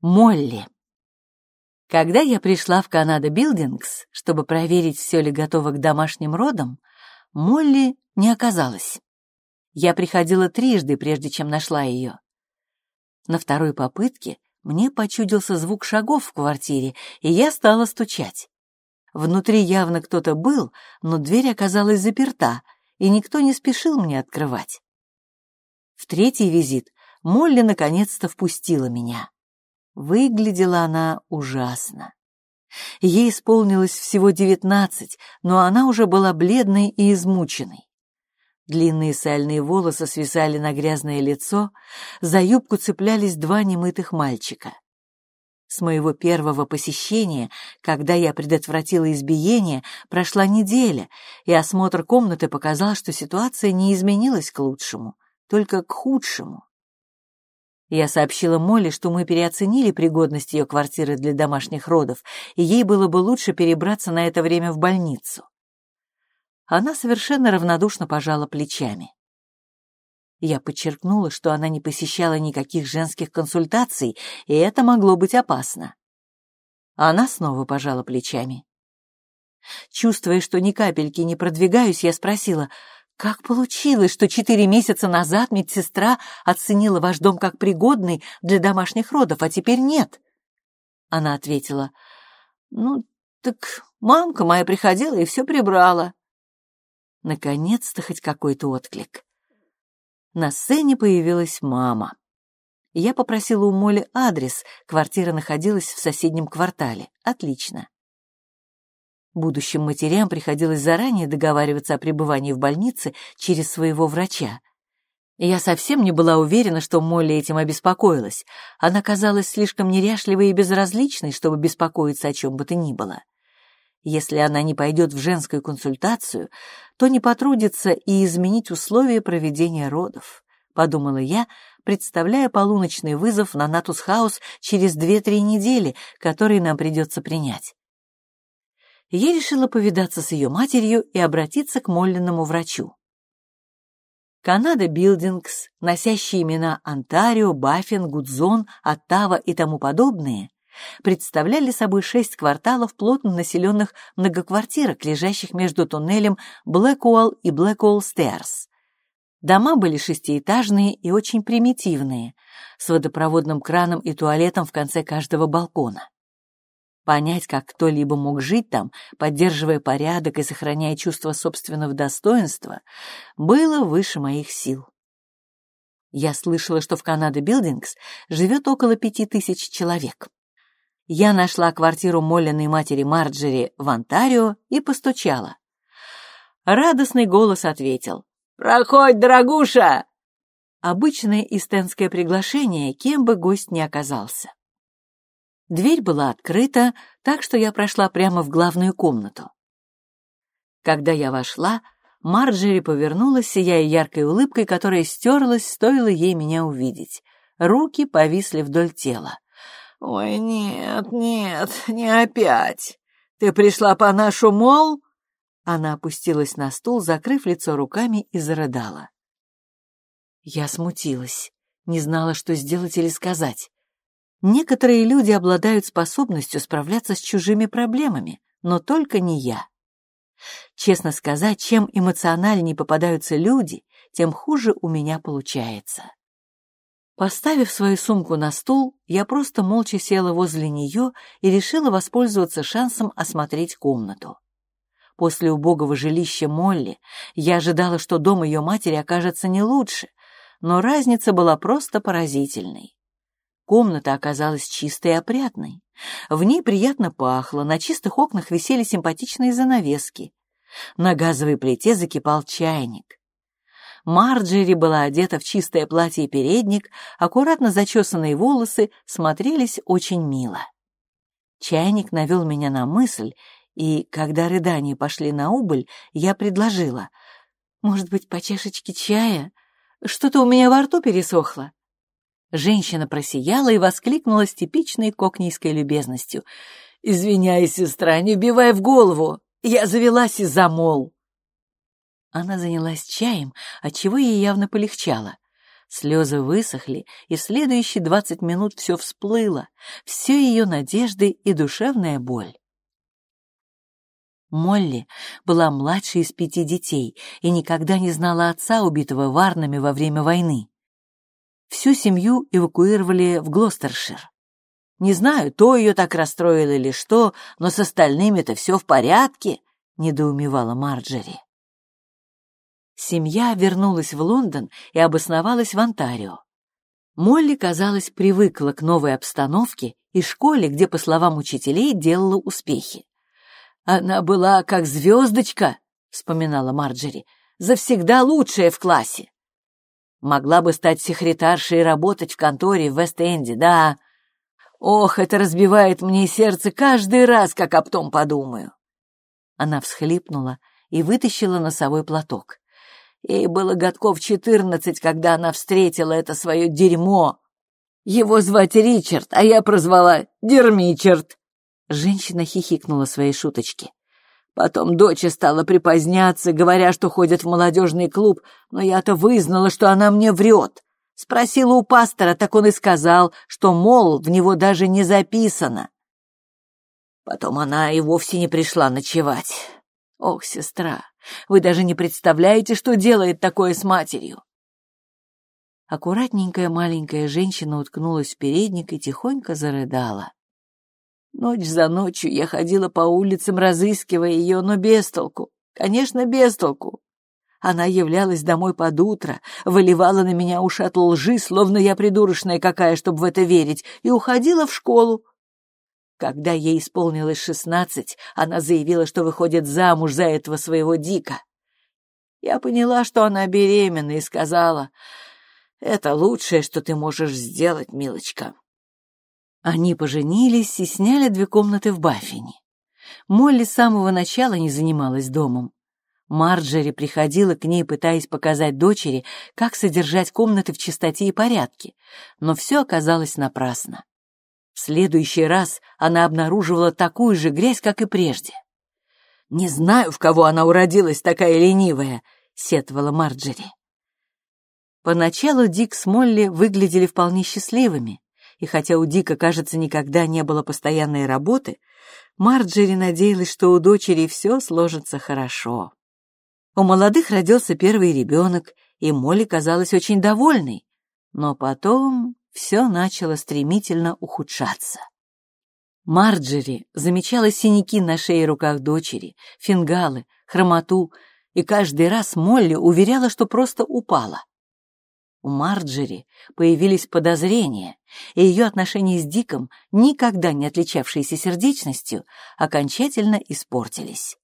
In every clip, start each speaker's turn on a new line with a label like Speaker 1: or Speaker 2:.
Speaker 1: Молли. Когда я пришла в Канада Билдингс, чтобы проверить, все ли готово к домашним родам, Молли не оказалась. Я приходила трижды, прежде чем нашла ее. На второй попытке мне почудился звук шагов в квартире, и я стала стучать. Внутри явно кто-то был, но дверь оказалась заперта, и никто не спешил мне открывать. В третий визит Молли наконец-то впустила меня. Выглядела она ужасно. Ей исполнилось всего девятнадцать, но она уже была бледной и измученной. Длинные сальные волосы свисали на грязное лицо, за юбку цеплялись два немытых мальчика. С моего первого посещения, когда я предотвратила избиение, прошла неделя, и осмотр комнаты показал, что ситуация не изменилась к лучшему, только к худшему. Я сообщила Молли, что мы переоценили пригодность ее квартиры для домашних родов, и ей было бы лучше перебраться на это время в больницу. Она совершенно равнодушно пожала плечами. Я подчеркнула, что она не посещала никаких женских консультаций, и это могло быть опасно. Она снова пожала плечами. Чувствуя, что ни капельки не продвигаюсь, я спросила, как получилось, что четыре месяца назад медсестра оценила ваш дом как пригодный для домашних родов, а теперь нет? Она ответила, ну, так мамка моя приходила и все прибрала. Наконец-то хоть какой-то отклик. На сцене появилась мама. Я попросила у Моли адрес, квартира находилась в соседнем квартале. Отлично. Будущим матерям приходилось заранее договариваться о пребывании в больнице через своего врача. Я совсем не была уверена, что Молли этим обеспокоилась. Она казалась слишком неряшливой и безразличной, чтобы беспокоиться о чем бы то ни было. Если она не пойдет в женскую консультацию, то не потрудится и изменить условия проведения родов, подумала я, представляя полуночный вызов на Натус Хаус через две-три недели, который нам придется принять. Я решила повидаться с ее матерью и обратиться к Моллиному врачу. Канада Билдингс, носящие имена Онтарио, Баффин, Гудзон, Оттава и тому подобные, представляли собой шесть кварталов плотно населенных многоквартирок, лежащих между туннелем Блэкуолл и Блэкуолл Стерс. Дома были шестиэтажные и очень примитивные, с водопроводным краном и туалетом в конце каждого балкона. Понять, как кто-либо мог жить там, поддерживая порядок и сохраняя чувство собственного достоинства, было выше моих сил. Я слышала, что в Канада Билдингс живет около пяти тысяч человек я нашла квартиру Моллиной матери Марджери в Онтарио и постучала. Радостный голос ответил. «Проходь, дорогуша!» Обычное истенское приглашение, кем бы гость ни оказался. Дверь была открыта, так что я прошла прямо в главную комнату. Когда я вошла, Марджери повернулась, сияя яркой улыбкой, которая стерлась, стоило ей меня увидеть. Руки повисли вдоль тела. «Ой, нет, нет, не опять. Ты пришла по нашу мол?» Она опустилась на стул, закрыв лицо руками, и зарыдала. Я смутилась, не знала, что сделать или сказать. Некоторые люди обладают способностью справляться с чужими проблемами, но только не я. Честно сказать, чем эмоциональнее попадаются люди, тем хуже у меня получается. Поставив свою сумку на стул, я просто молча села возле нее и решила воспользоваться шансом осмотреть комнату. После убогого жилища Молли я ожидала, что дом ее матери окажется не лучше, но разница была просто поразительной. Комната оказалась чистой и опрятной. В ней приятно пахло, на чистых окнах висели симпатичные занавески. На газовой плите закипал чайник. Марджери была одета в чистое платье и передник, аккуратно зачесанные волосы смотрелись очень мило. Чайник навел меня на мысль, и, когда рыдания пошли на убыль, я предложила. «Может быть, по чашечке чая? Что-то у меня во рту пересохло». Женщина просияла и воскликнула с типичной кокнийской любезностью. «Извиняй, сестра, не убивай в голову! Я завелась из-за мол!» Она занялась чаем, отчего ей явно полегчало. Слезы высохли, и в следующие двадцать минут все всплыло, все ее надежды и душевная боль. Молли была младшей из пяти детей и никогда не знала отца, убитого варнами во время войны. Всю семью эвакуировали в Глостершир. Не знаю, то ее так расстроило или что, но с остальными-то все в порядке, — недоумевала Марджери. Семья вернулась в Лондон и обосновалась в Онтарио. Молли, казалось, привыкла к новой обстановке и школе, где, по словам учителей, делала успехи. «Она была как звездочка», — вспоминала Марджери, — «завсегда лучшая в классе». Могла бы стать секретаршей и работать в конторе в Вест-Энде, да. Ох, это разбивает мне сердце каждый раз, как об том подумаю. Она всхлипнула и вытащила носовой платок. Ей было годков четырнадцать, когда она встретила это свое дерьмо. Его звать Ричард, а я прозвала Дермичард. Женщина хихикнула своей шуточки. Потом дочь стала припоздняться, говоря, что ходит в молодежный клуб, но я-то вызнала, что она мне врет. Спросила у пастора, так он и сказал, что, мол, в него даже не записано. Потом она и вовсе не пришла ночевать. Ох, сестра, вы даже не представляете, что делает такое с матерью. Аккуратненькая маленькая женщина уткнулась в передник и тихонько зарыдала. Ночь за ночью я ходила по улицам, разыскивая ее, но без толку. Конечно, без толку. Она являлась домой под утро, выливала на меня ушат лжи, словно я придурочная какая, чтобы в это верить, и уходила в школу. Когда ей исполнилось шестнадцать, она заявила, что выходит замуж за этого своего Дика. Я поняла, что она беременна, и сказала, «Это лучшее, что ты можешь сделать, милочка». Они поженились и сняли две комнаты в Баффине. Молли с самого начала не занималась домом. Марджери приходила к ней, пытаясь показать дочери, как содержать комнаты в чистоте и порядке, но все оказалось напрасно. В следующий раз она обнаруживала такую же грязь, как и прежде. «Не знаю, в кого она уродилась, такая ленивая», — сетовала Марджери. Поначалу Дик с Молли выглядели вполне счастливыми, и хотя у Дика, кажется, никогда не было постоянной работы, Марджери надеялась, что у дочери все сложится хорошо. У молодых родился первый ребенок, и Молли казалась очень довольной, но потом все начало стремительно ухудшаться. Марджери замечала синяки на шее и руках дочери, фингалы, хромоту, и каждый раз Молли уверяла, что просто упала. У Марджери появились подозрения, и ее отношения с Диком, никогда не отличавшиеся сердечностью, окончательно испортились.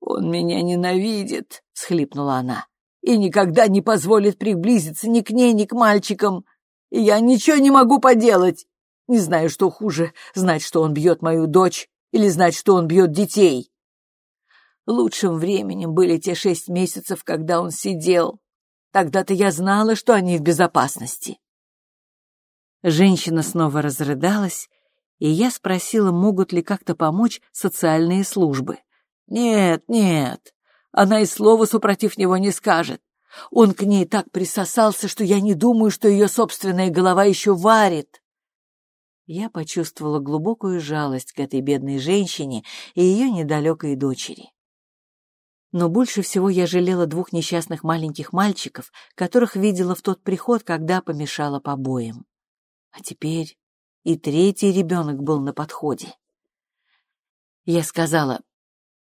Speaker 1: «Он меня ненавидит», — схлипнула она, «и никогда не позволит приблизиться ни к ней, ни к мальчикам. И я ничего не могу поделать. Не знаю, что хуже, знать, что он бьет мою дочь, или знать, что он бьет детей. Лучшим временем были те шесть месяцев, когда он сидел, Тогда-то я знала, что они в безопасности. Женщина снова разрыдалась, и я спросила, могут ли как-то помочь социальные службы. Нет, нет, она и слова супротив него не скажет. Он к ней так присосался, что я не думаю, что ее собственная голова еще варит. Я почувствовала глубокую жалость к этой бедной женщине и ее недалекой дочери. Но больше всего я жалела двух несчастных маленьких мальчиков, которых видела в тот приход, когда помешала побоям. А теперь и третий ребенок был на подходе. Я сказала,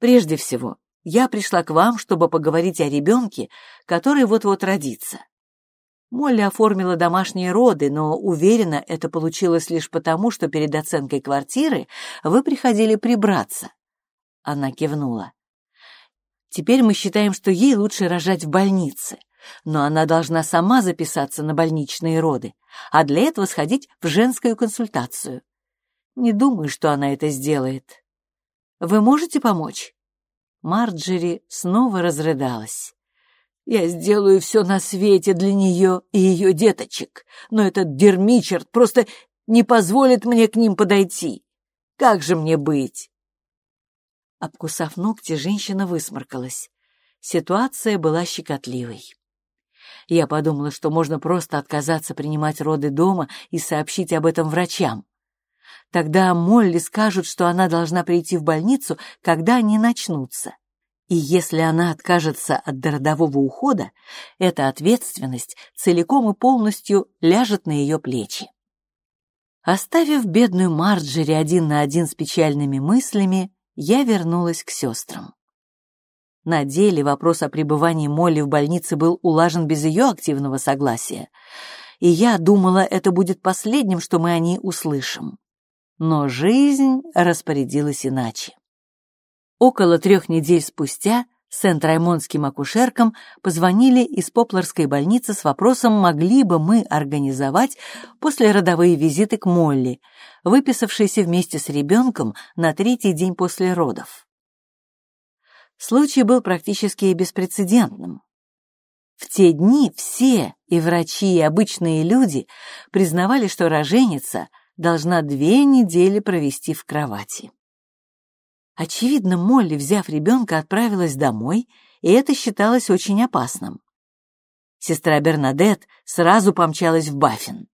Speaker 1: прежде всего, я пришла к вам, чтобы поговорить о ребенке, который вот-вот родится. Молли оформила домашние роды, но, уверена, это получилось лишь потому, что перед оценкой квартиры вы приходили прибраться. Она кивнула. Теперь мы считаем, что ей лучше рожать в больнице, но она должна сама записаться на больничные роды, а для этого сходить в женскую консультацию. Не думаю, что она это сделает. Вы можете помочь?» Марджери снова разрыдалась. «Я сделаю все на свете для нее и ее деточек, но этот дермичерт просто не позволит мне к ним подойти. Как же мне быть?» Обкусав ногти, женщина высморкалась. Ситуация была щекотливой. Я подумала, что можно просто отказаться принимать роды дома и сообщить об этом врачам. Тогда Молли скажут, что она должна прийти в больницу, когда они начнутся. И если она откажется от родового ухода, эта ответственность целиком и полностью ляжет на ее плечи. Оставив бедную Марджери один на один с печальными мыслями, я вернулась к сестрам. На деле вопрос о пребывании Молли в больнице был улажен без ее активного согласия, и я думала, это будет последним, что мы о ней услышим. Но жизнь распорядилась иначе. Около трех недель спустя Сент-Раймондским акушеркам позвонили из Попларской больницы с вопросом, могли бы мы организовать послеродовые визиты к Молли, выписавшейся вместе с ребенком на третий день после родов. Случай был практически беспрецедентным. В те дни все, и врачи, и обычные люди, признавали, что роженица должна две недели провести в кровати. Очевидно, Молли, взяв ребенка, отправилась домой, и это считалось очень опасным. Сестра Бернадет сразу помчалась в Баффин.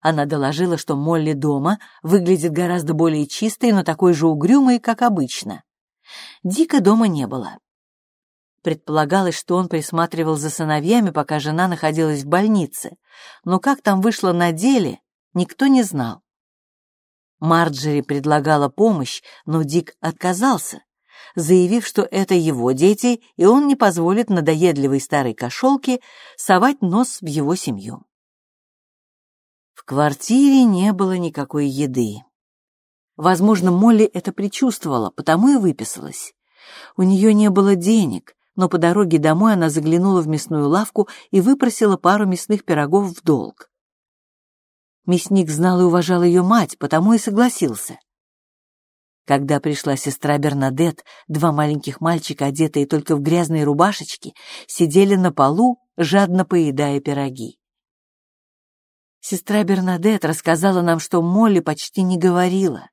Speaker 1: Она доложила, что Молли дома выглядит гораздо более чистой, но такой же угрюмой, как обычно. Дика дома не было. Предполагалось, что он присматривал за сыновьями, пока жена находилась в больнице, но как там вышло на деле, никто не знал. Марджери предлагала помощь, но Дик отказался, заявив, что это его дети, и он не позволит надоедливой старой кошелке совать нос в его семью. В квартире не было никакой еды. Возможно, Молли это предчувствовала, потому и выписалась. У нее не было денег, но по дороге домой она заглянула в мясную лавку и выпросила пару мясных пирогов в долг. Мясник знал и уважал ее мать, потому и согласился. Когда пришла сестра Бернадет, два маленьких мальчика, одетые только в грязные рубашечки, сидели на полу, жадно поедая пироги. Сестра Бернадет рассказала нам, что Молли почти не говорила.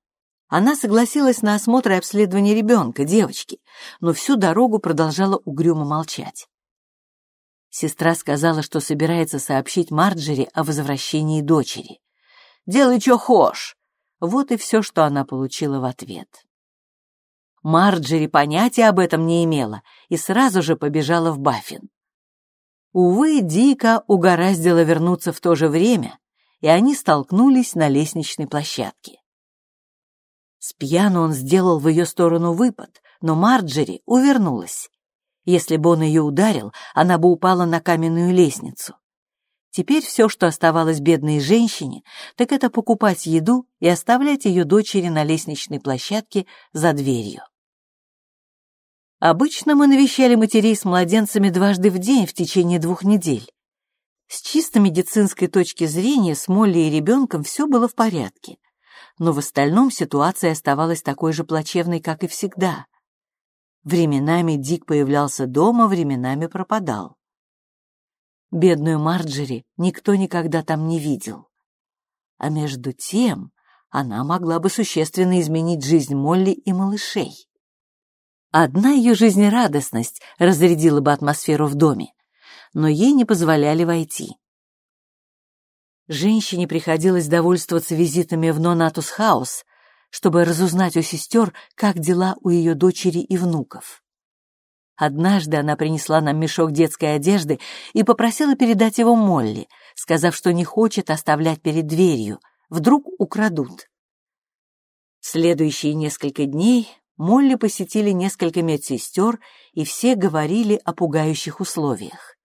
Speaker 1: Она согласилась на осмотр и обследование ребенка, девочки, но всю дорогу продолжала угрюмо молчать. Сестра сказала, что собирается сообщить Марджери о возвращении дочери. Делай, что хошь!» Вот и все, что она получила в ответ. Марджери понятия об этом не имела и сразу же побежала в Баффин. Увы, Дика угораздило вернуться в то же время, и они столкнулись на лестничной площадке. С пьяну он сделал в ее сторону выпад, но Марджери увернулась. Если бы он ее ударил, она бы упала на каменную лестницу. Теперь все, что оставалось бедной женщине, так это покупать еду и оставлять ее дочери на лестничной площадке за дверью. Обычно мы навещали матерей с младенцами дважды в день в течение двух недель. С чисто медицинской точки зрения с Молли и ребенком все было в порядке, но в остальном ситуация оставалась такой же плачевной, как и всегда. Временами Дик появлялся дома, временами пропадал. Бедную Марджери никто никогда там не видел. А между тем она могла бы существенно изменить жизнь Молли и малышей. Одна ее жизнерадостность разрядила бы атмосферу в доме, но ей не позволяли войти. Женщине приходилось довольствоваться визитами в Нонатус Хаус, чтобы разузнать у сестер, как дела у ее дочери и внуков. Однажды она принесла нам мешок детской одежды и попросила передать его Молли, сказав, что не хочет оставлять перед дверью, вдруг украдут. Следующие несколько дней Молли посетили несколько медсестер, и все говорили о пугающих условиях.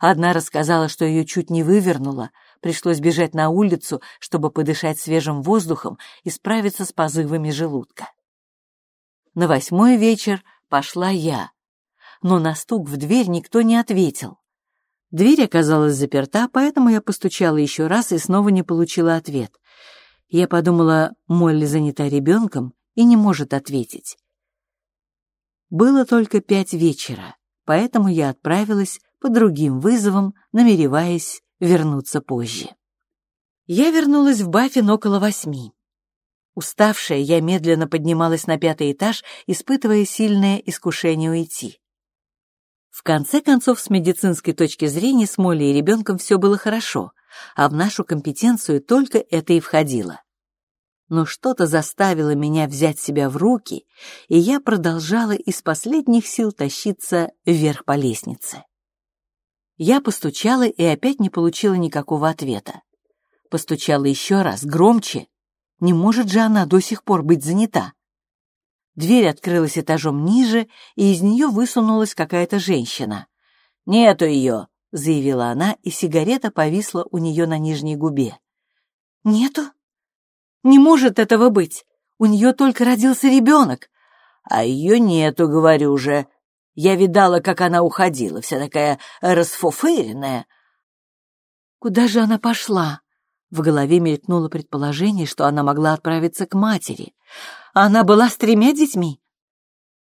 Speaker 1: Одна рассказала, что ее чуть не вывернуло, пришлось бежать на улицу, чтобы подышать свежим воздухом и справиться с позывами желудка. На восьмой вечер пошла я, но на стук в дверь никто не ответил. Дверь оказалась заперта, поэтому я постучала еще раз и снова не получила ответ. Я подумала, Молли занята ребенком и не может ответить. Было только пять вечера, поэтому я отправилась по другим вызовам, намереваясь вернуться позже. Я вернулась в Баффин около восьми. Уставшая, я медленно поднималась на пятый этаж, испытывая сильное искушение уйти. В конце концов, с медицинской точки зрения с Молли и ребенком все было хорошо, а в нашу компетенцию только это и входило. Но что-то заставило меня взять себя в руки, и я продолжала из последних сил тащиться вверх по лестнице. Я постучала и опять не получила никакого ответа. Постучала еще раз, громче. Не может же она до сих пор быть занята. Дверь открылась этажом ниже, и из нее высунулась какая-то женщина. «Нету ее», — заявила она, и сигарета повисла у нее на нижней губе. «Нету? Не может этого быть. У нее только родился ребенок». «А ее нету, говорю же. Я видала, как она уходила, вся такая расфуфыренная». «Куда же она пошла?» В голове мелькнуло предположение, что она могла отправиться к матери. Она была с тремя детьми.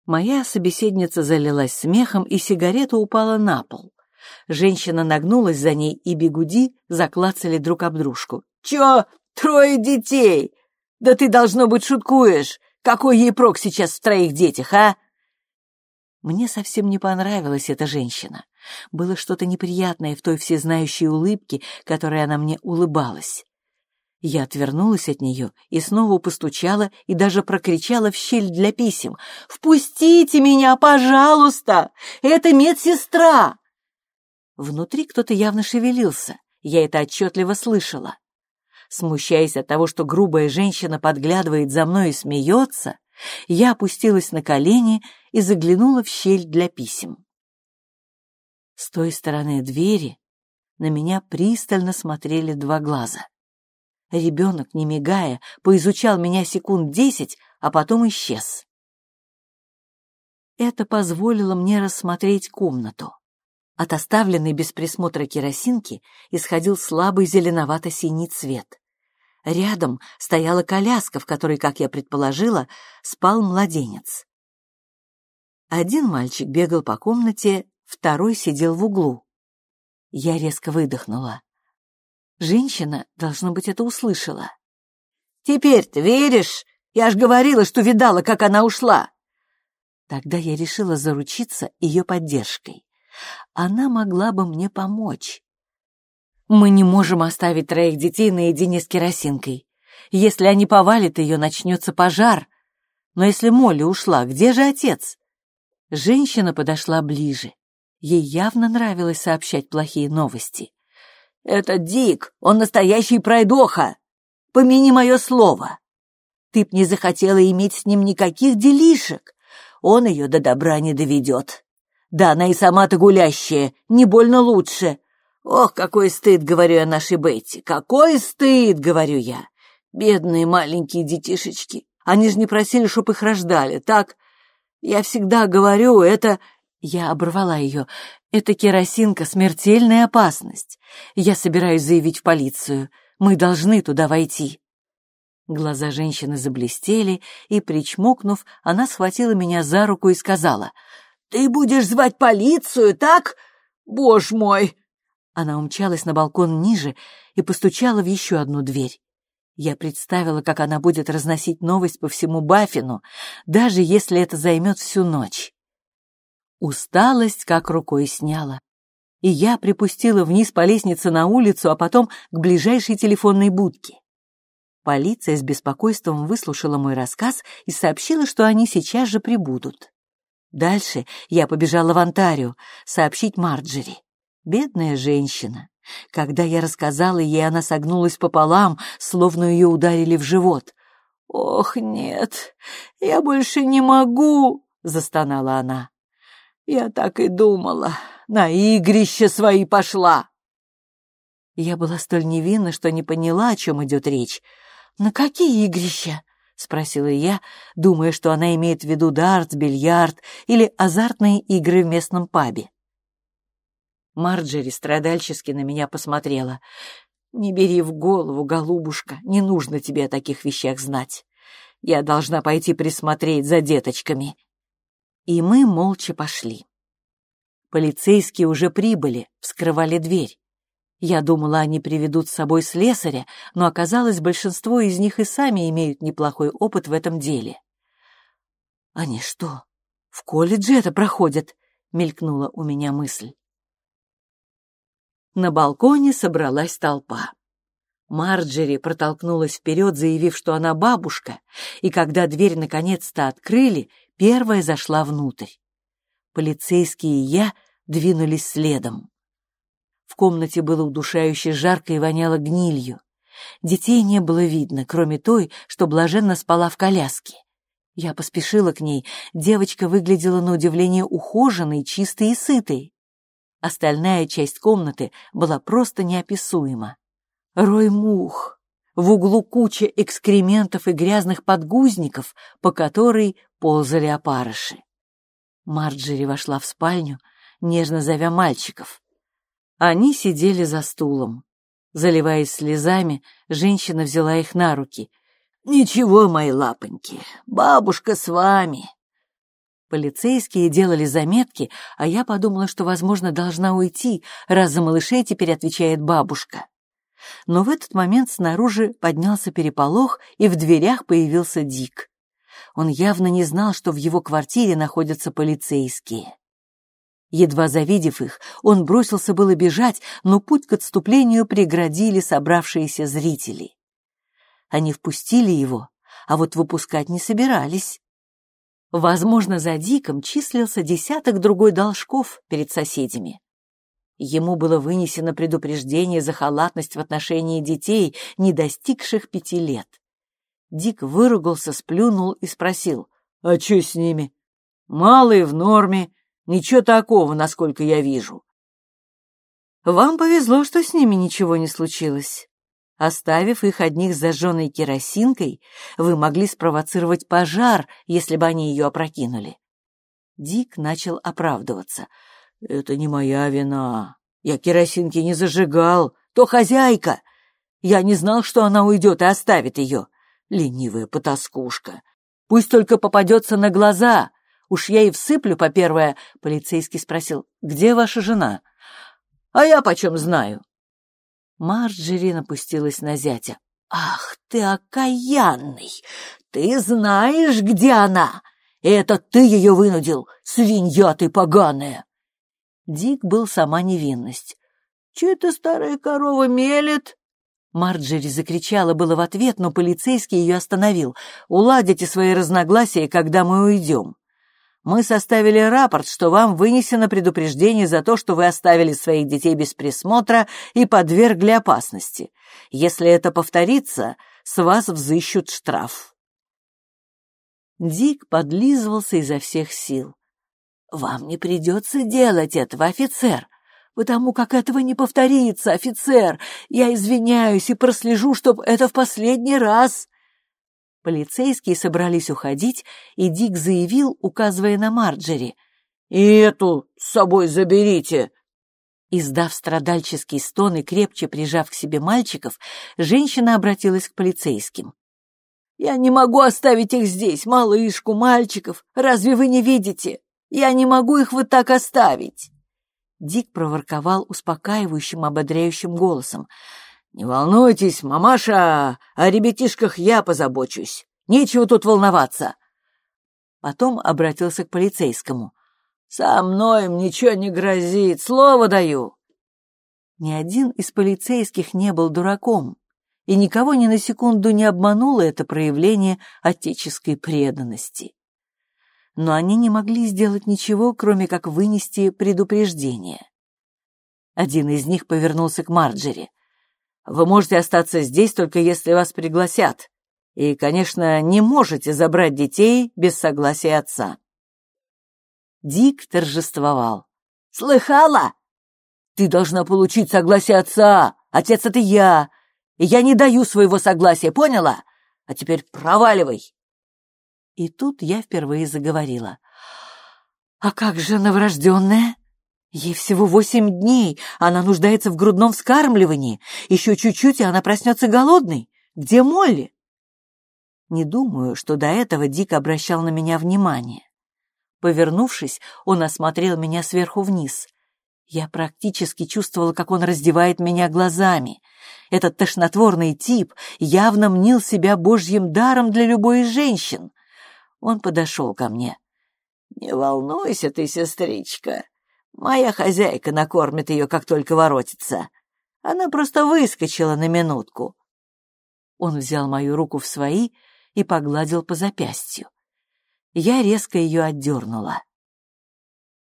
Speaker 1: Моя собеседница залилась смехом, и сигарета упала на пол. Женщина нагнулась за ней, и бегуди заклацали друг об дружку. «Чё? Трое детей? Да ты, должно быть, шуткуешь! Какой ей прок сейчас в троих детях, а?» Мне совсем не понравилась эта женщина. Было что-то неприятное в той всезнающей улыбке, которой она мне улыбалась. Я отвернулась от нее и снова постучала и даже прокричала в щель для писем. «Впустите меня, пожалуйста! Это медсестра!» Внутри кто-то явно шевелился, я это отчетливо слышала. Смущаясь от того, что грубая женщина подглядывает за мной и смеется, я опустилась на колени и заглянула в щель для писем. С той стороны двери на меня пристально смотрели два глаза. Ребенок, не мигая, поизучал меня секунд десять, а потом исчез. Это позволило мне рассмотреть комнату. От оставленной без присмотра керосинки исходил слабый зеленовато-синий цвет. Рядом стояла коляска, в которой, как я предположила, спал младенец. Один мальчик бегал по комнате, второй сидел в углу. Я резко выдохнула. Женщина, должно быть, это услышала. «Теперь ты веришь? Я ж говорила, что видала, как она ушла!» Тогда я решила заручиться ее поддержкой. Она могла бы мне помочь. Мы не можем оставить троих детей наедине с керосинкой. Если они повалят ее, начнется пожар. Но если Молли ушла, где же отец? Женщина подошла ближе. Ей явно нравилось сообщать плохие новости. «Это Дик, он настоящий пройдоха! Помяни мое слово! Ты б не захотела иметь с ним никаких делишек, он ее до добра не доведет. Да она и сама-то гулящая, не больно лучше, Ох, какой стыд, говорю я нашей Бетти, какой стыд, говорю я. Бедные маленькие детишечки, они же не просили, чтоб их рождали, так? Я всегда говорю, это... Я оборвала ее. Это керосинка — смертельная опасность. Я собираюсь заявить в полицию. Мы должны туда войти. Глаза женщины заблестели, и, причмокнув, она схватила меня за руку и сказала, «Ты будешь звать полицию, так? Боже мой, она умчалась на балкон ниже и постучала в еще одну дверь. Я представила, как она будет разносить новость по всему Баффину, даже если это займет всю ночь. Усталость как рукой сняла. И я припустила вниз по лестнице на улицу, а потом к ближайшей телефонной будке. Полиция с беспокойством выслушала мой рассказ и сообщила, что они сейчас же прибудут. Дальше я побежала в Онтарио сообщить Марджери. Бедная женщина. Когда я рассказала ей, она согнулась пополам, словно ее ударили в живот. «Ох, нет, я больше не могу!» — застонала она. «Я так и думала, на игрище свои пошла!» Я была столь невинна, что не поняла, о чем идет речь. «На какие игрища?» — спросила я, думая, что она имеет в виду дартс, бильярд или азартные игры в местном пабе. Марджери страдальчески на меня посмотрела. «Не бери в голову, голубушка, не нужно тебе о таких вещах знать. Я должна пойти присмотреть за деточками». И мы молча пошли. Полицейские уже прибыли, вскрывали дверь. Я думала, они приведут с собой слесаря, но оказалось, большинство из них и сами имеют неплохой опыт в этом деле. «Они что, в колледже это проходят?» — мелькнула у меня мысль. На балконе собралась толпа. Марджери протолкнулась вперед, заявив, что она бабушка, и когда дверь наконец-то открыли, первая зашла внутрь. Полицейские и я двинулись следом. В комнате было удушающе жарко и воняло гнилью. Детей не было видно, кроме той, что блаженно спала в коляске. Я поспешила к ней. Девочка выглядела на удивление ухоженной, чистой и сытой. Остальная часть комнаты была просто неописуема. Рой мух. В углу куча экскрементов и грязных подгузников, по которой ползали опарыши. Марджери вошла в спальню, нежно зовя мальчиков. Они сидели за стулом. Заливаясь слезами, женщина взяла их на руки. «Ничего, мои лапоньки, бабушка с вами». Полицейские делали заметки, а я подумала, что, возможно, должна уйти, раз за малышей теперь отвечает бабушка. Но в этот момент снаружи поднялся переполох, и в дверях появился Дик. Он явно не знал, что в его квартире находятся полицейские. Едва завидев их, он бросился было бежать, но путь к отступлению преградили собравшиеся зрители. Они впустили его, а вот выпускать не собирались. Возможно, за Диком числился десяток другой должков перед соседями. Ему было вынесено предупреждение за халатность в отношении детей, не достигших пяти лет. Дик выругался, сплюнул и спросил, «А что с ними?» «Малые в норме, ничего такого, насколько я вижу». «Вам повезло, что с ними ничего не случилось. Оставив их одних с зажженной керосинкой, вы могли спровоцировать пожар, если бы они ее опрокинули». Дик начал оправдываться — «Это не моя вина. Я керосинки не зажигал. То хозяйка. Я не знал, что она уйдет и оставит ее. Ленивая потаскушка. Пусть только попадется на глаза. Уж я и всыплю по первое». Полицейский спросил, «Где ваша жена?» «А я почем знаю?» Марджери напустилась на зятя. «Ах ты окаянный! Ты знаешь, где она! Это ты ее вынудил, свинья ты поганая!» Дик был сама невинность. «Че это старая корова мелет?» Марджери закричала было в ответ, но полицейский ее остановил. «Уладите свои разногласия, когда мы уйдем. Мы составили рапорт, что вам вынесено предупреждение за то, что вы оставили своих детей без присмотра и подвергли опасности. Если это повторится, с вас взыщут штраф». Дик подлизывался изо всех сил. «Вам не придется делать этого, офицер, потому как этого не повторится, офицер. Я извиняюсь и прослежу, чтобы это в последний раз». Полицейские собрались уходить, и Дик заявил, указывая на Марджери. «И эту с собой заберите!» Издав страдальческий стон и крепче прижав к себе мальчиков, женщина обратилась к полицейским. «Я не могу оставить их здесь, малышку, мальчиков. Разве вы не видите? Я не могу их вот так оставить!» Дик проворковал успокаивающим, ободряющим голосом. «Не волнуйтесь, мамаша, о ребятишках я позабочусь. Нечего тут волноваться!» Потом обратился к полицейскому. «Со мной им ничего не грозит, слово даю!» Ни один из полицейских не был дураком, и никого ни на секунду не обмануло это проявление отеческой преданности но они не могли сделать ничего, кроме как вынести предупреждение. Один из них повернулся к Марджери. «Вы можете остаться здесь, только если вас пригласят. И, конечно, не можете забрать детей без согласия отца». Дик торжествовал. «Слыхала? Ты должна получить согласие отца. Отец — это я. И я не даю своего согласия, поняла? А теперь проваливай. И тут я впервые заговорила. «А как же новорожденная? Ей всего восемь дней, она нуждается в грудном вскармливании. Еще чуть-чуть, и она проснется голодной. Где Молли?» Не думаю, что до этого Дик обращал на меня внимание. Повернувшись, он осмотрел меня сверху вниз. Я практически чувствовала, как он раздевает меня глазами. Этот тошнотворный тип явно мнил себя божьим даром для любой из женщин. Он подошел ко мне.
Speaker 2: «Не волнуйся ты, сестричка. Моя хозяйка накормит ее, как только воротится. Она просто выскочила на минутку».
Speaker 1: Он взял мою руку в свои и погладил по запястью. Я резко ее отдернула.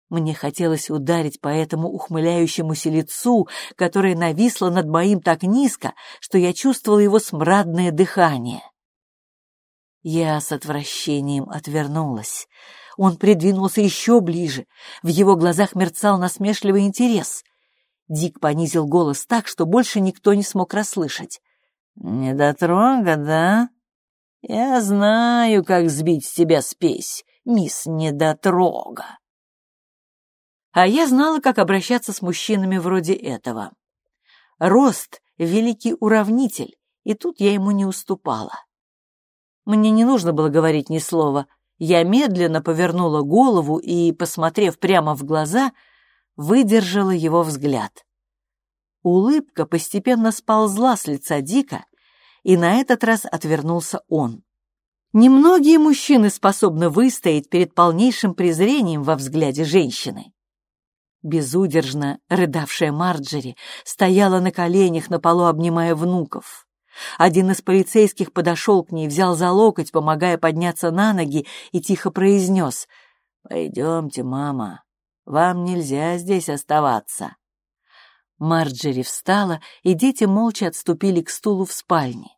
Speaker 1: Мне хотелось ударить по этому ухмыляющемуся лицу, которое нависло над моим так низко, что я чувствовала его смрадное дыхание. Я с отвращением отвернулась. Он придвинулся еще ближе. В его глазах мерцал насмешливый интерес. Дик понизил голос так, что больше никто не смог расслышать.
Speaker 2: «Недотрога, да? Я знаю, как сбить с тебя спесь, мисс Недотрога».
Speaker 1: А я знала, как обращаться с мужчинами вроде этого. Рост — великий уравнитель, и тут я ему не уступала. Мне не нужно было говорить ни слова. Я медленно повернула голову и, посмотрев прямо в глаза, выдержала его взгляд. Улыбка постепенно сползла с лица Дика, и на этот раз отвернулся он. Немногие мужчины способны выстоять перед полнейшим презрением во взгляде женщины. Безудержно рыдавшая Марджери стояла на коленях на полу, обнимая внуков. Один из полицейских подошел к ней, взял за локоть, помогая подняться на ноги, и тихо произнес «Пойдемте, мама, вам нельзя здесь оставаться». Марджери встала, и дети молча отступили к стулу в спальне.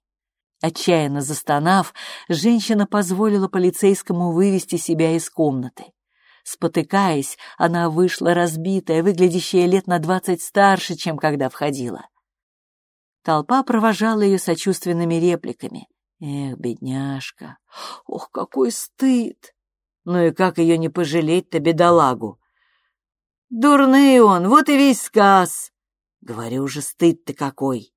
Speaker 1: Отчаянно застонав, женщина позволила полицейскому вывести себя из комнаты. Спотыкаясь, она вышла разбитая, выглядящая лет на двадцать старше, чем когда входила. Толпа провожала ее сочувственными репликами. «Эх, бедняжка! Ох, какой стыд! Ну и как ее не пожалеть-то, бедолагу!» «Дурный он, вот и весь сказ!» Говорю же, стыд-то какой.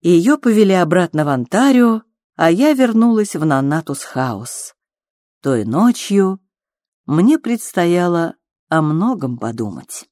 Speaker 1: Ее повели обратно в Онтарио, а я вернулась в Ноннатус-хаус. Той ночью мне предстояло о многом подумать.